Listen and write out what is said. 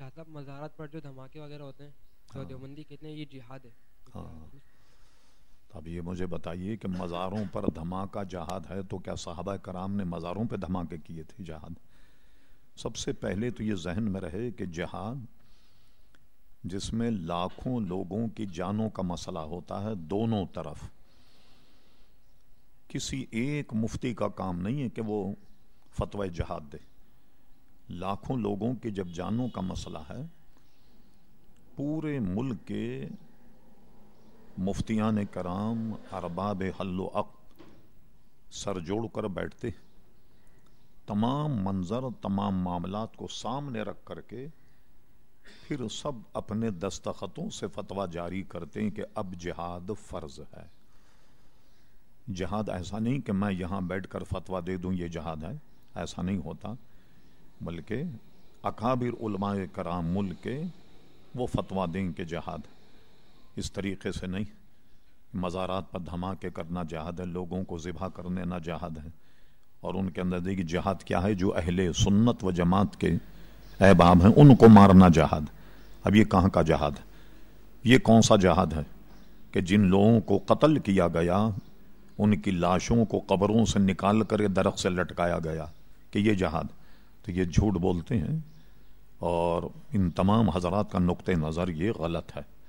شاہ صاحب مزارات پر جو دھماکے وغیرہ ہوتے ہیں تو ہاں۔ دیوبندی کہتے ہیں یہ جہاد ہے۔ ہاں۔ اب یہ مجھے بتائیے کہ مزاروں پر دھماکہ جہاد ہے تو کیا صحابہ کرام نے مزاروں پہ دھماکے کیے تھے جہاد؟ سب سے پہلے تو یہ ذہن میں رہے کہ جہاد جس میں لاکھوں لوگوں کی جانوں کا مسئلہ ہوتا ہے دونوں طرف۔ کسی ایک مفتی کا کام نہیں ہے کہ وہ فتوی جہاد دے۔ لاکھوں لوگوں کی جب جانوں کا مسئلہ ہے، پورے ملک کے مفتیان کرام ارباب حل و عقد سر جوڑ کر بیٹھتے تمام منظر تمام معاملات کو سامنے رکھ کر کے پھر سب اپنے دستخطوں سے فتویٰ جاری کرتے ہیں کہ اب جہاد فرض ہے۔ جہاد ایسا نہیں کہ میں یہاں بیٹھ کر فتویٰ دے دوں، یہ جہاد ہے، ایسا نہیں ہوتا۔ بلکہ اکابر علماء کرام ملک کے وہ فتویٰ دیں کہ جہاد اس طریقے سے نہیں، مزارات پر دھماکے کرنا جہاد ہے، لوگوں کو ذبح کرنے نہ جہاد ہے۔ اور ان کے اندر دیکھیے، جہاد کیا ہے؟ جو اہل سنت و جماعت کے احباب ہیں، ان کو مارنا جہاد۔ اب یہ کہاں کا جہاد ہے؟ یہ کون سا جہاد ہے کہ جن لوگوں کو قتل کیا گیا، ان کی لاشوں کو قبروں سے نکال کر درخت سے لٹکایا گیا کہ یہ جہاد۔ تو یہ جھوٹ بولتے ہیں اور ان تمام حضرات کا نقطۂ نظر یہ غلط ہے۔